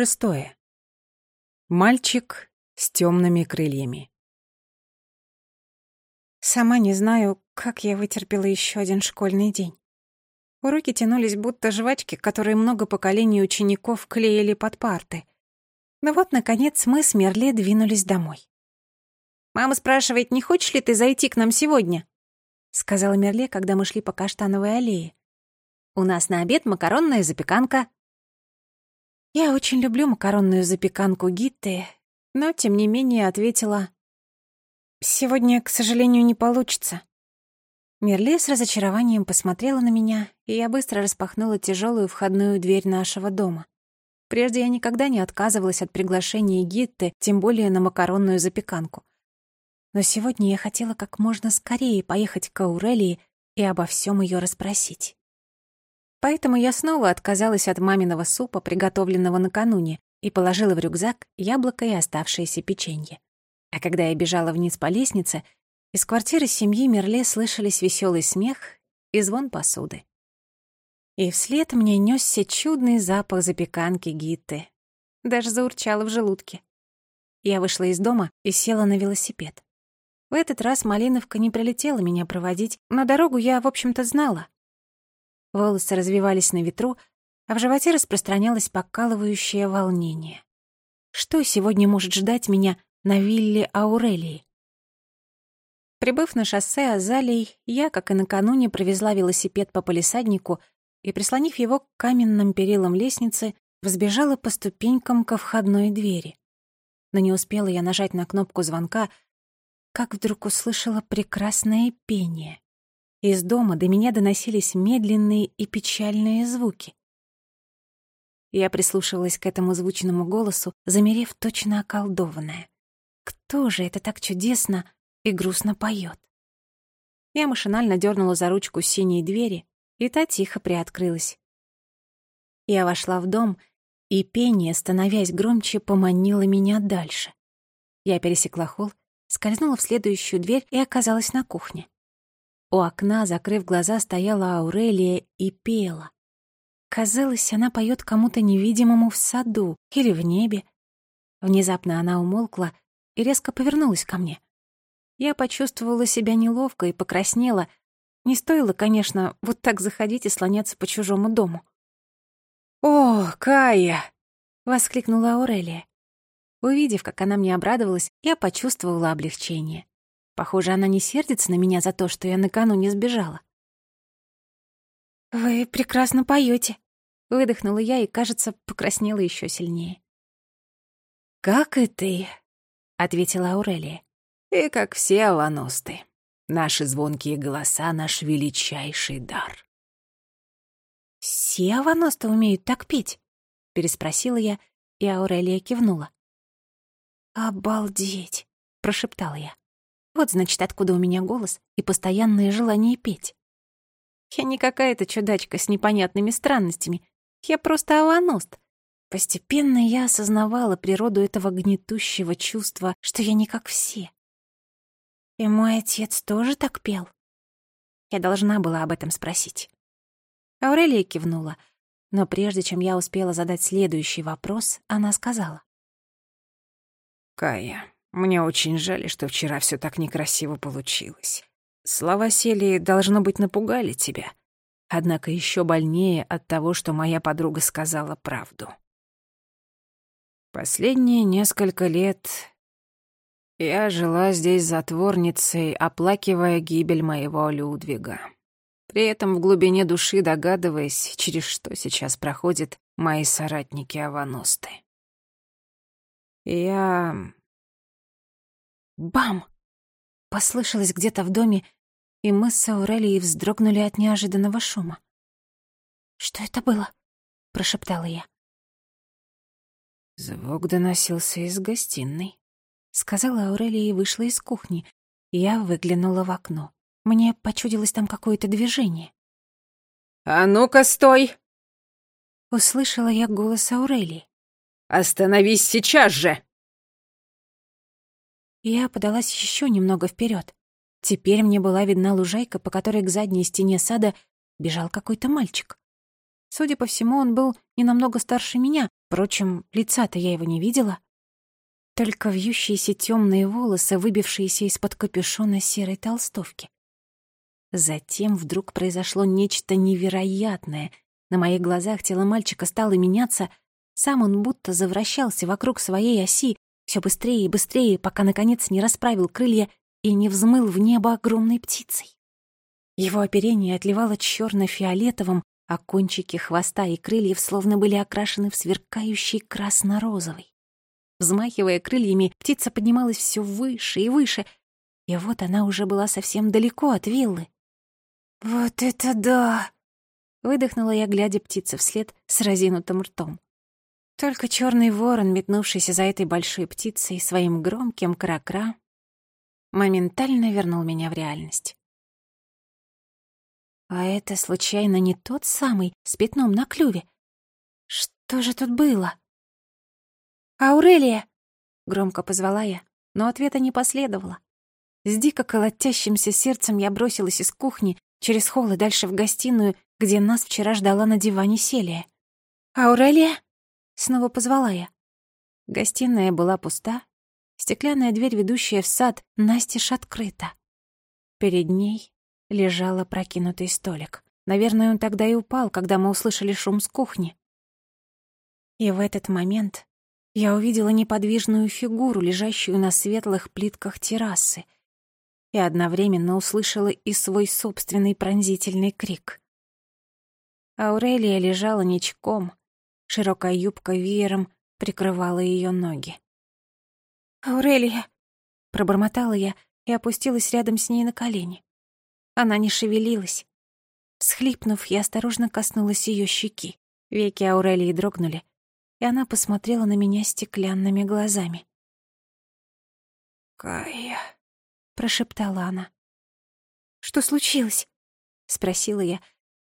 Шестое. Мальчик с темными крыльями. Сама не знаю, как я вытерпела еще один школьный день. Уроки тянулись будто жвачки, которые много поколений учеников клеили под парты. Но вот, наконец, мы с Мерле двинулись домой. «Мама спрашивает, не хочешь ли ты зайти к нам сегодня?» — сказала Мерле, когда мы шли по Каштановой аллее. «У нас на обед макаронная запеканка». Я очень люблю макаронную запеканку Гитты, но, тем не менее, ответила, «Сегодня, к сожалению, не получится». Мерле с разочарованием посмотрела на меня, и я быстро распахнула тяжелую входную дверь нашего дома. Прежде я никогда не отказывалась от приглашения Гитты, тем более на макаронную запеканку. Но сегодня я хотела как можно скорее поехать к Аурелии и обо всем ее расспросить. Поэтому я снова отказалась от маминого супа, приготовленного накануне, и положила в рюкзак яблоко и оставшееся печенье. А когда я бежала вниз по лестнице, из квартиры семьи Мерле слышались веселый смех и звон посуды. И вслед мне нёсся чудный запах запеканки Гитты. Даже заурчало в желудке. Я вышла из дома и села на велосипед. В этот раз Малиновка не прилетела меня проводить, но дорогу я, в общем-то, знала. Волосы развивались на ветру, а в животе распространялось покалывающее волнение. Что сегодня может ждать меня на вилле Аурелии? Прибыв на шоссе Азалий, я, как и накануне, провезла велосипед по полисаднику и, прислонив его к каменным перилам лестницы, взбежала по ступенькам ко входной двери. Но не успела я нажать на кнопку звонка, как вдруг услышала прекрасное пение. Из дома до меня доносились медленные и печальные звуки. Я прислушивалась к этому звучному голосу, замерев точно околдованная. Кто же это так чудесно и грустно поет? Я машинально дернула за ручку синей двери, и та тихо приоткрылась. Я вошла в дом, и пение, становясь громче, поманило меня дальше. Я пересекла холл, скользнула в следующую дверь и оказалась на кухне. У окна, закрыв глаза, стояла Аурелия и пела. Казалось, она поет кому-то невидимому в саду или в небе. Внезапно она умолкла и резко повернулась ко мне. Я почувствовала себя неловко и покраснела — не стоило, конечно, вот так заходить и слоняться по чужому дому. «О, Кая!» — воскликнула Аурелия. Увидев, как она мне обрадовалась, я почувствовала облегчение. Похоже, она не сердится на меня за то, что я накануне сбежала. «Вы прекрасно поете, выдохнула я и, кажется, покраснела еще сильнее. «Как и ты», — ответила Аурелия. «И как все аваносты». Наши звонкие голоса — наш величайший дар. «Все аваносты умеют так петь?» — переспросила я, и Аурелия кивнула. «Обалдеть!» — прошептала я. «Вот, значит, откуда у меня голос и постоянное желание петь. Я не какая-то чудачка с непонятными странностями. Я просто аваност. Постепенно я осознавала природу этого гнетущего чувства, что я не как все. И мой отец тоже так пел? Я должна была об этом спросить. Аурелия кивнула, но прежде чем я успела задать следующий вопрос, она сказала. «Кая, мне очень жаль, что вчера все так некрасиво получилось. Слова Селии, должно быть, напугали тебя. Однако еще больнее от того, что моя подруга сказала правду. Последние несколько лет я жила здесь затворницей, оплакивая гибель моего Людвига. При этом в глубине души догадываясь, через что сейчас проходят мои соратники Аваносты. Я... Бам! Послышалось где-то в доме, и мы с Аурелией вздрогнули от неожиданного шума. «Что это было?» — прошептала я. Звук доносился из гостиной. — сказала Аурелия и вышла из кухни. Я выглянула в окно. Мне почудилось там какое-то движение. «А ну-ка, стой!» Услышала я голос Аурелии. «Остановись сейчас же!» Я подалась еще немного вперед. Теперь мне была видна лужайка, по которой к задней стене сада бежал какой-то мальчик. Судя по всему, он был не намного старше меня, впрочем, лица-то я его не видела. Только вьющиеся темные волосы, выбившиеся из-под капюшона серой толстовки. Затем вдруг произошло нечто невероятное. На моих глазах тело мальчика стало меняться, сам он будто завращался вокруг своей оси, все быстрее и быстрее, пока, наконец, не расправил крылья и не взмыл в небо огромной птицей. Его оперение отливало черно фиолетовым а кончики хвоста и крыльев словно были окрашены в сверкающий красно-розовый. Взмахивая крыльями, птица поднималась все выше и выше, и вот она уже была совсем далеко от виллы. «Вот это да!» — выдохнула я, глядя птице вслед с разинутым ртом. Только черный ворон, метнувшийся за этой большой птицей своим громким кра-кра, моментально вернул меня в реальность. А это, случайно, не тот самый с пятном на клюве? Что же тут было? «Аурелия!» — громко позвала я, но ответа не последовало. С дико колотящимся сердцем я бросилась из кухни через холл и дальше в гостиную, где нас вчера ждала на диване Селия. «Аурелия!» — снова позвала я. Гостиная была пуста, стеклянная дверь, ведущая в сад, настежь открыта. Перед ней лежал опрокинутый столик. Наверное, он тогда и упал, когда мы услышали шум с кухни. И в этот момент я увидела неподвижную фигуру, лежащую на светлых плитках террасы, и одновременно услышала и свой собственный пронзительный крик. Аурелия лежала ничком, широкая юбка веером прикрывала ее ноги. «Аурелия!» — пробормотала я и опустилась рядом с ней на колени. Она не шевелилась. Всхлипнув, я осторожно коснулась ее щеки. Веки Аурелии дрогнули, и она посмотрела на меня стеклянными глазами. «Кая», — прошептала она. «Что случилось?» — спросила я,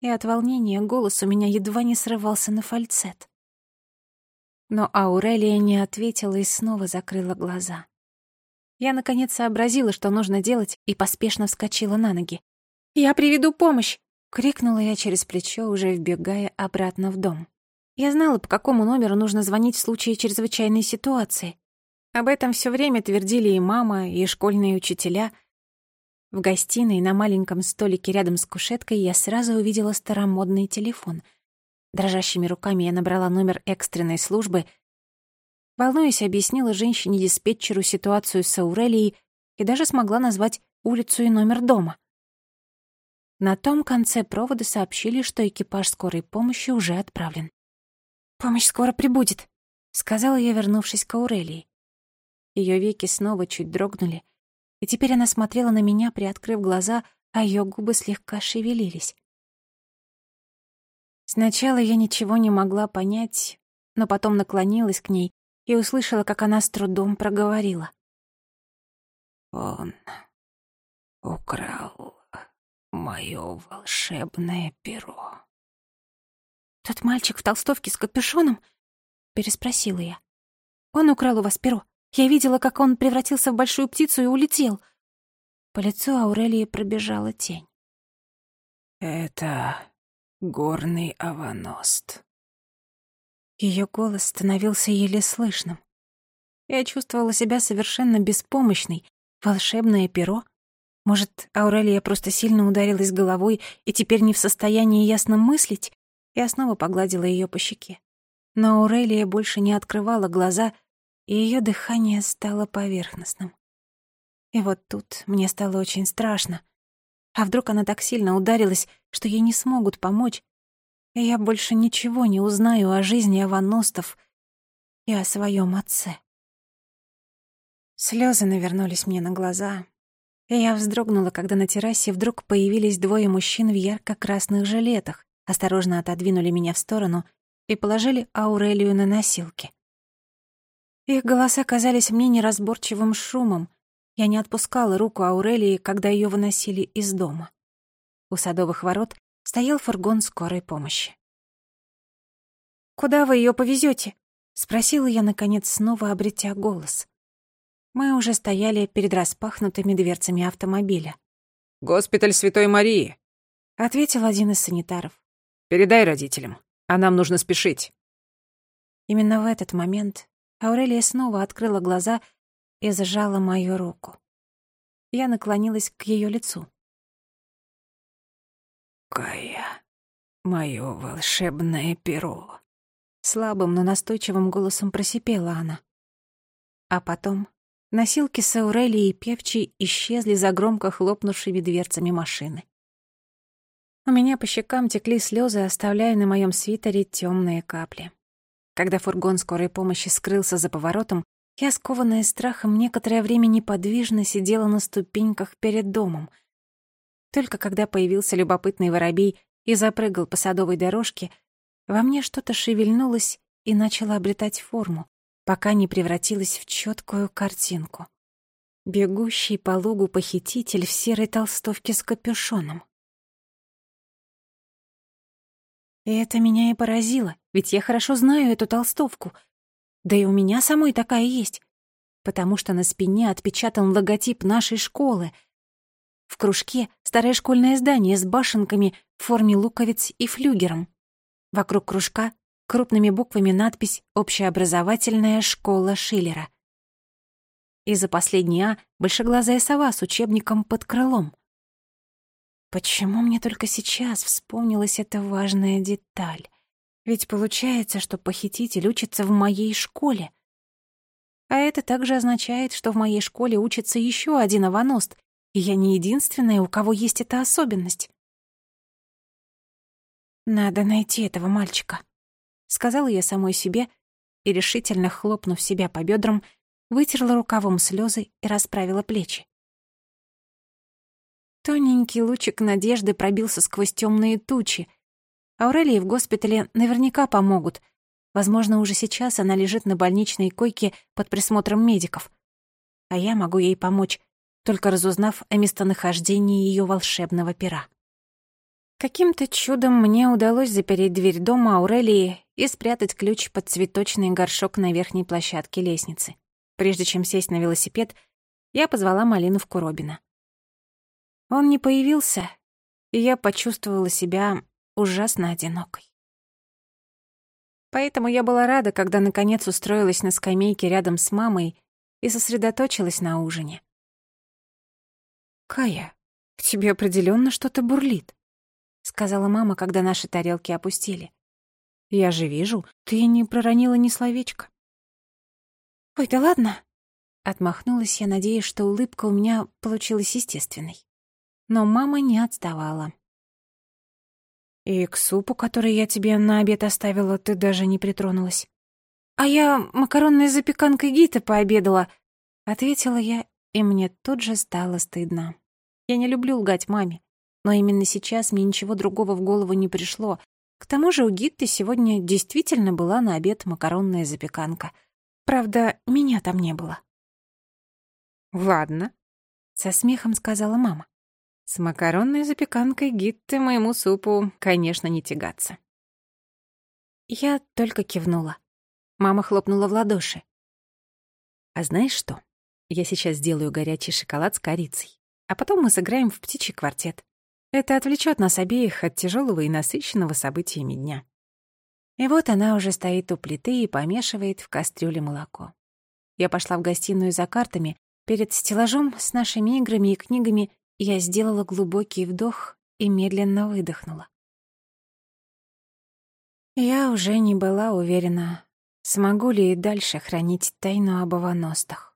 и от волнения голос у меня едва не срывался на фальцет. Но Аурелия не ответила и снова закрыла глаза. Я, наконец, сообразила, что нужно делать, и поспешно вскочила на ноги. «Я приведу помощь!» — крикнула я через плечо, уже вбегая обратно в дом. Я знала, по какому номеру нужно звонить в случае чрезвычайной ситуации. Об этом все время твердили и мама, и школьные учителя. В гостиной на маленьком столике рядом с кушеткой я сразу увидела старомодный телефон. Дрожащими руками я набрала номер экстренной службы. Волнуясь, объяснила женщине-диспетчеру ситуацию с Аурелией и даже смогла назвать улицу и номер дома. На том конце провода сообщили, что экипаж скорой помощи уже отправлен. «Помощь скоро прибудет», — сказала я, вернувшись к Аурелии. Ее веки снова чуть дрогнули, и теперь она смотрела на меня, приоткрыв глаза, а ее губы слегка шевелились. Сначала я ничего не могла понять, но потом наклонилась к ней и услышала, как она с трудом проговорила. «Он украл Мое волшебное перо. «Тот мальчик в толстовке с капюшоном?» — переспросила я. «Он украл у вас перо. Я видела, как он превратился в большую птицу и улетел». По лицу Аурелии пробежала тень. «Это горный аваност». Ее голос становился еле слышным. Я чувствовала себя совершенно беспомощной. Волшебное перо может, Аурелия просто сильно ударилась головой и теперь не в состоянии ясно мыслить? Я снова погладила ее по щеке. Но Аурелия больше не открывала глаза, и ее дыхание стало поверхностным. И вот тут мне стало очень страшно. А вдруг она так сильно ударилась, что ей не смогут помочь, и я больше ничего не узнаю о жизни Аваностов и о своем отце. Слезы навернулись мне на глаза, и я вздрогнула, когда на террасе вдруг появились двое мужчин в ярко-красных жилетах, осторожно отодвинули меня в сторону и положили Аурелию на носилки. Их голоса казались мне неразборчивым шумом. Я не отпускала руку Аурелии, когда ее выносили из дома. У садовых ворот стоял фургон скорой помощи. «Куда вы ее повезете? спросила я, наконец, снова обретя голос. Мы уже стояли перед распахнутыми дверцами автомобиля. «Госпиталь Святой Марии», — ответил один из санитаров. «Передай родителям. а нам нужно спешить». Именно в этот момент Аурелия снова открыла глаза и сжала мою руку. Я наклонилась к ее лицу. «Кая, мое волшебное перо», — слабым, но настойчивым голосом просипела она. А потом носилки с Аурелией и Певчей исчезли за громко хлопнувшими дверцами машины. У меня по щекам текли слезы, оставляя на моем свитере темные капли. Когда фургон скорой помощи скрылся за поворотом, я, скованная страхом, некоторое время неподвижно сидела на ступеньках перед домом. Только когда появился любопытный воробей и запрыгал по садовой дорожке, во мне что-то шевельнулось и начало обретать форму, пока не превратилось в четкую картинку. Бегущий по лугу похититель в серой толстовке с капюшоном. И это меня и поразило, ведь я хорошо знаю эту толстовку. Да и у меня самой такая есть. Потому что на спине отпечатан логотип нашей школы. В кружке старое школьное здание с башенками в форме луковиц и флюгером. Вокруг кружка крупными буквами надпись «Общеобразовательная школа Шиллера». И за последний «А» большеглазая сова с учебником под крылом. Почему мне только сейчас вспомнилась эта важная деталь? Ведь получается, что похититель учится в моей школе. А это также означает, что в моей школе учится еще один аваност, и я не единственная, у кого есть эта особенность. «Надо найти этого мальчика», — сказала я самой себе и, решительно хлопнув себя по бедрам, вытерла рукавом слезы и расправила плечи. Тоненький лучик надежды пробился сквозь темные тучи. Аурелии в госпитале наверняка помогут. Возможно, уже сейчас она лежит на больничной койке под присмотром медиков. А я могу ей помочь, только разузнав о местонахождении ее волшебного пера. Каким-то чудом мне удалось запереть дверь дома Аурелии и спрятать ключ под цветочный горшок на верхней площадке лестницы. Прежде чем сесть на велосипед, я позвала Малиновку Робина. Он не появился, и я почувствовала себя ужасно одинокой. Поэтому я была рада, когда наконец устроилась на скамейке рядом с мамой и сосредоточилась на ужине. «Кая, к тебе определенно что-то бурлит», — сказала мама, когда наши тарелки опустили. «Я же вижу, ты не проронила ни словечка». «Ой, да ладно», — отмахнулась я, надеясь, что улыбка у меня получилась естественной но мама не отставала. «И к супу, который я тебе на обед оставила, ты даже не притронулась». «А я макаронной запеканкой Гита пообедала», — ответила я, и мне тут же стало стыдно. Я не люблю лгать маме, но именно сейчас мне ничего другого в голову не пришло. К тому же у Гитты сегодня действительно была на обед макаронная запеканка. Правда, меня там не было. «Ладно», — со смехом сказала мама. С макаронной запеканкой гитты моему супу, конечно, не тягаться. Я только кивнула. Мама хлопнула в ладоши. «А знаешь что? Я сейчас сделаю горячий шоколад с корицей, а потом мы сыграем в птичий квартет. Это отвлечет нас обеих от тяжелого и насыщенного событиями дня». И вот она уже стоит у плиты и помешивает в кастрюле молоко. Я пошла в гостиную за картами. Перед стеллажом с нашими играми и книгами я сделала глубокий вдох и медленно выдохнула. Я уже не была уверена, смогу ли и дальше хранить тайну об аваностах.